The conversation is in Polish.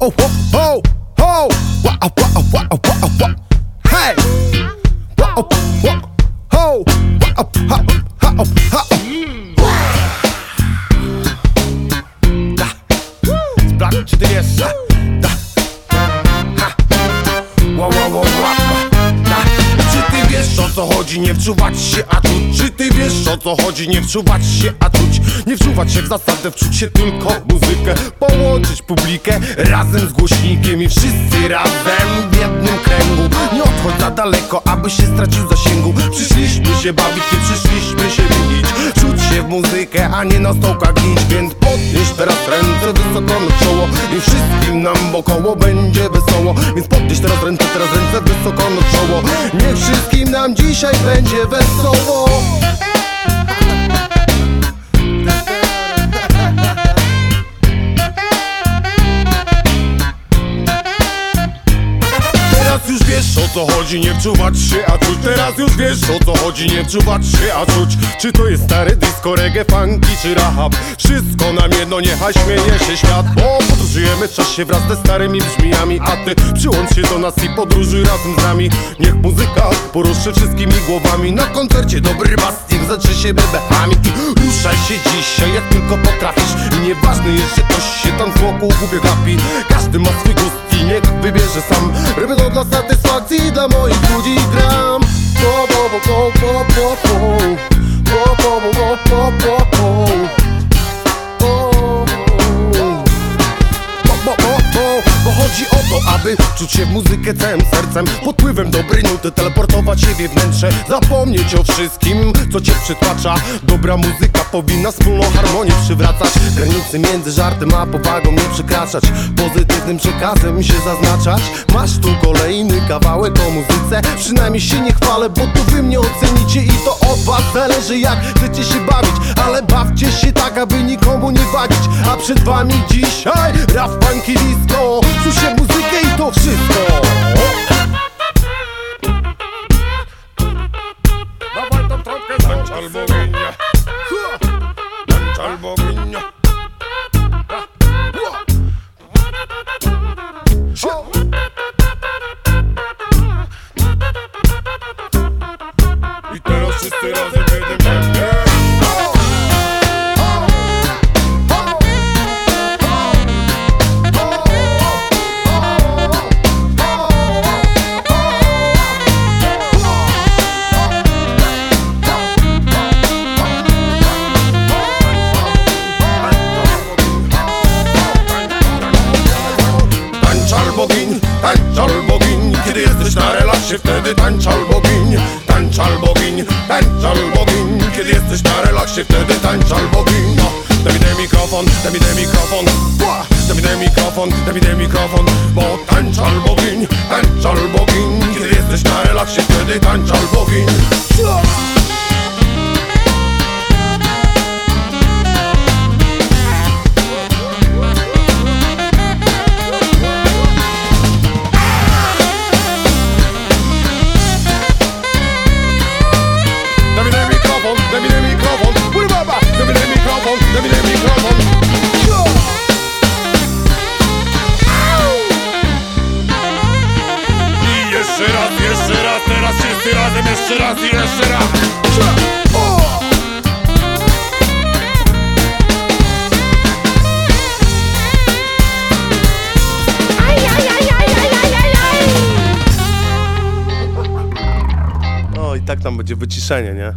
ho, ho, ho. Wa, wa, wa, wa, wa, wa. Hey. Wa, wa, wa, ho. Wa, ha, ha, ha, ha. Da. Da. Ha. Czy ty wiesz o co chodzi, nie wczuwać się, a czuć Czy ty wiesz o co chodzi, nie wczuwać się, a czuć Nie wczuwać się w zasadę, wczuć się tylko w muzykę. Połączyć publikę razem z głośnikiem I wszyscy razem w jednym kręgu. Nie odchodź za daleko, aby się stracił zasięgu. Przyszliśmy się bawić, nie przyszliśmy się mylić Czuć się w muzykę, a nie na stołkach gnić Więc podnieś teraz ręce wysoko na czoło I wszystkim nam wokoło będzie wesoło. Więc podnieś teraz ręce, teraz ręce wysoko na czoło. Niech wszystkim nam dzisiaj będzie wesoło Teraz już wiesz o co chodzi, nie wczuwać się, a czuć. Teraz już wiesz o co chodzi, nie wczuwać się, a czuć. Czy to jest stary disco, reggae, funky czy rap? Wszystko nam jedno, niechaj śmieje się świat Bo podróżujemy w czasie wraz ze starymi brzmiami A ty przyłącz się do nas i podróżuj razem z nami. Niech muzyka poruszy wszystkimi głowami. Na koncercie dobry bas, niech się bebechami. I ruszaj się dzisiaj jak tylko potrafisz. I nieważne jest, że ktoś się tam z wokół głupio gapi. Każdy ma swój gust i niech wybierze sam. To Dla satysfakcji dla moich ludzi gram. Pop, pop, pop, pop, pop, pop aby czuć się w muzykę całym sercem. Pod wpływem dobrej nuty teleportować się w wnętrze. Zapomnieć o wszystkim, co cię przytłacza. Dobra muzyka powinna wspólną harmonię przywracać. Granicy między żartem a powagą nie przekraczać. Pozytywnym przekazem się zaznaczać. Masz tu kolejny kawałek o muzyce. Przynajmniej się nie chwalę, bo to wy mnie ocenicie I to od was zależy jak chcecie się bawić. Ale bawcie się tak, aby nikomu nie wadzić. A przed wami dzisiaj rap, funky, disco. Się muzykę i to wszystko Dawaj tą trąbkę, tańcz tańcz albo gin Kiedy jesteś na relaksie, wtedy tańcz albo gin Tańcz albo gin, tańcz albo gin Kiedy jesteś na relaksie, wtedy tańcz albo gin no. Daj mi ten mikrofon, daj mi ten mikrofon! Daj mi ten mikrofon, daj mi ten mikrofon Bo tańcz albo gin, tańcz albo gin Kiedy jesteś na relaksie, wtedy tańcz albo gin daj mi ten mikrofon baba, daj mi ten mikrofon, daj mi ten mikrofon I jeszcze raz, jeszcze raz, teraz wszyscy razem Jeszcze raz i jeszcze raz O! O, i tak tam będzie wyciszenie, nie?